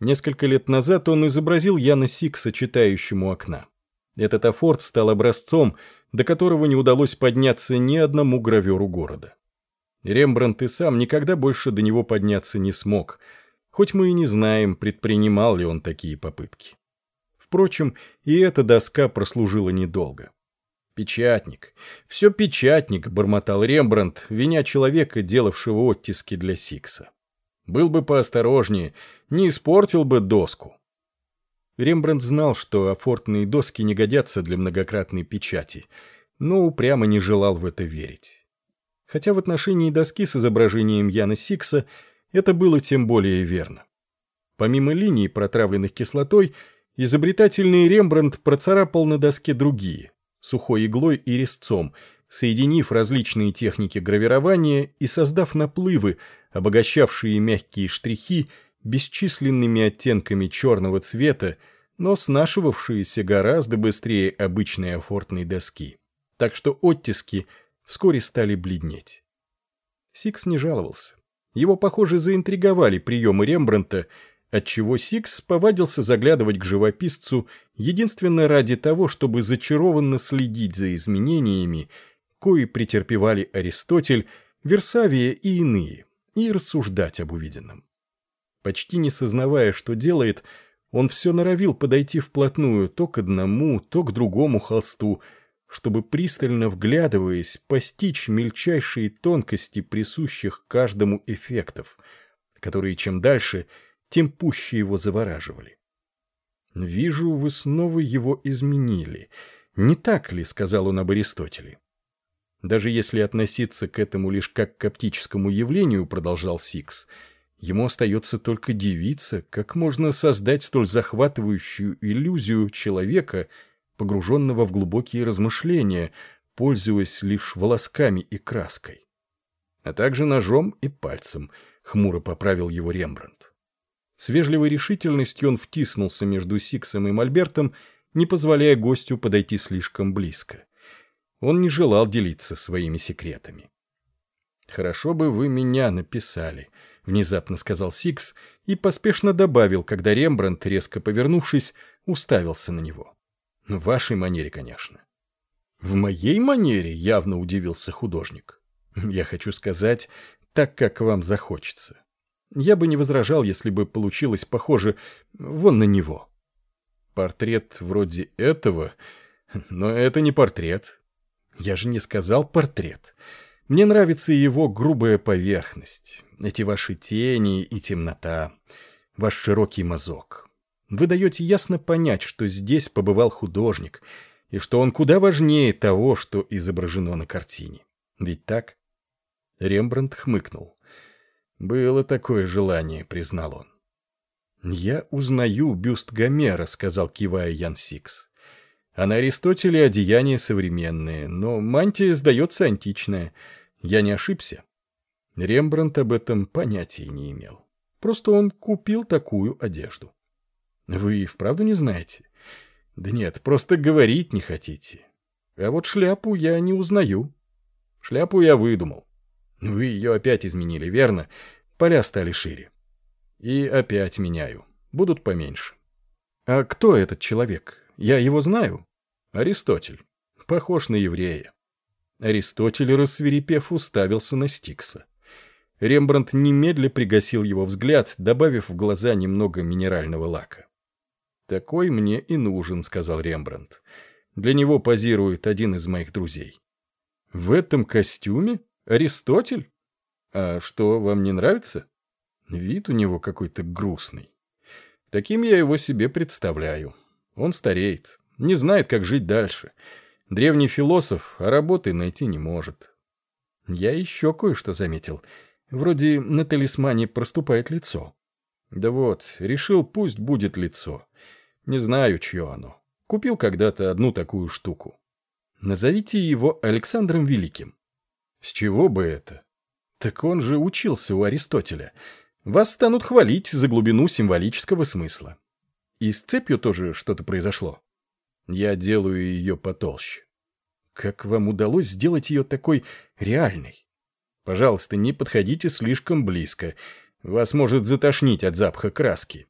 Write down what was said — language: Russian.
Несколько лет назад он изобразил Яна Сикса, читающему окна. Этот афорт стал образцом, до которого не удалось подняться ни одному граверу города. Рембрандт и сам никогда больше до него подняться не смог, хоть мы и не знаем, предпринимал ли он такие попытки. Впрочем, и эта доска прослужила недолго. «Печатник. Все печатник», — бормотал Рембрандт, виня человека, делавшего оттиски для Сикса. «Был бы поосторожнее, не испортил бы доску». Рембрандт знал, что афортные доски не годятся для многократной печати, но упрямо не желал в это верить. Хотя в отношении доски с изображением Яна Сикса это было тем более верно. Помимо линий, протравленных кислотой, изобретательный Рембрандт процарапал на доске другие, сухой иглой и резцом, соединив различные техники гравирования и создав наплывы, обогащавшие мягкие штрихи бесчисленными оттенками черного цвета, но снашивавшиеся гораздо быстрее обычной афортной доски. Так что оттиски вскоре стали бледнеть. Сикс не жаловался. Его, похоже, заинтриговали приемы Рембрандта, отчего Сикс повадился заглядывать к живописцу единственно ради того, чтобы зачарованно следить за изменениями, кои претерпевали Аристотель, Версавия и иные, и рассуждать об увиденном. Почти не сознавая, что делает, он все норовил подойти вплотную то к одному, то к другому холсту, чтобы, пристально вглядываясь, постичь мельчайшие тонкости присущих каждому эффектов, которые чем дальше – тем пуще его завораживали. «Вижу, вы снова его изменили. Не так ли?» — сказал он об Аристотеле. «Даже если относиться к этому лишь как к оптическому явлению», — продолжал Сикс, «ему остается только дивиться, как можно создать столь захватывающую иллюзию человека, погруженного в глубокие размышления, пользуясь лишь волосками и краской. А также ножом и пальцем», — хмуро поправил его Рембрандт. С вежливой решительностью он втиснулся между Сиксом и Мольбертом, не позволяя гостю подойти слишком близко. Он не желал делиться своими секретами. «Хорошо бы вы меня написали», — внезапно сказал Сикс и поспешно добавил, когда Рембрандт, резко повернувшись, уставился на него. «В вашей манере, конечно». «В моей манере?» — явно удивился художник. «Я хочу сказать, так, как вам захочется. Я бы не возражал, если бы получилось похоже вон на него. Портрет вроде этого, но это не портрет. Я же не сказал портрет. Мне нравится его грубая поверхность, эти ваши тени и темнота, ваш широкий мазок. Вы даете ясно понять, что здесь побывал художник, и что он куда важнее того, что изображено на картине. Ведь так? Рембрандт хмыкнул. «Было такое желание», — признал он. «Я узнаю бюст Гомера», — сказал, кивая Ян Сикс. «А на Аристотеле одеяния современные, но мантия сдается античная. Я не ошибся». Рембрандт об этом понятия не имел. Просто он купил такую одежду. «Вы и вправду не знаете?» «Да нет, просто говорить не хотите. А вот шляпу я не узнаю. Шляпу я выдумал. Вы ее опять изменили, верно? Поля стали шире. И опять меняю. Будут поменьше. А кто этот человек? Я его знаю? Аристотель. Похож на еврея. Аристотель, рассверепев, уставился на Стикса. Рембрандт немедля пригасил его взгляд, добавив в глаза немного минерального лака. «Такой мне и нужен», — сказал Рембрандт. «Для него позирует один из моих друзей». «В этом костюме?» Аристотель? А что, вам не нравится? Вид у него какой-то грустный. Таким я его себе представляю. Он стареет, не знает, как жить дальше. Древний философ, а работы найти не может. Я еще кое-что заметил. Вроде на талисмане проступает лицо. Да вот, решил, пусть будет лицо. Не знаю, чье оно. Купил когда-то одну такую штуку. Назовите его Александром Великим. С чего бы это? Так он же учился у Аристотеля. Вас станут хвалить за глубину символического смысла. И с цепью тоже что-то произошло. Я делаю ее потолще. Как вам удалось сделать ее такой реальной? Пожалуйста, не подходите слишком близко. Вас может затошнить от запаха краски.